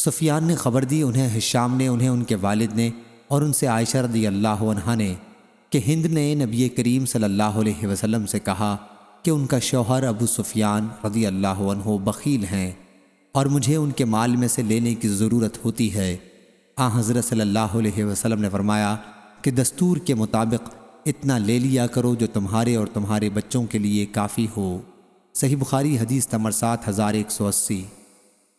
سفیان نے خبر دی، انہیں حشام نے، انہیں ان کے والد نے اور ان سے عائشہ رضی اللہ عنہ نے کہ ہند نے نبی کریم صلی اللہ علیہ وسلم سے کہا کہ ان کا شوہر ابو سفیان رضی اللہ عنہ بخیل ہیں اور مجھے ان کے مال میں سے لینے کی ضرورت ہوتی ہے۔ آ، حضرت صلی اللہ علیہ وسلم نے فرمایا کہ دستور کے مطابق اتنا لے لیا کرو جو تمہارے اور تمہارے بچوں کے لیے کافی ہو۔ صحیح بخاری حدیث تمر سات ہزار ایک سو اسی۔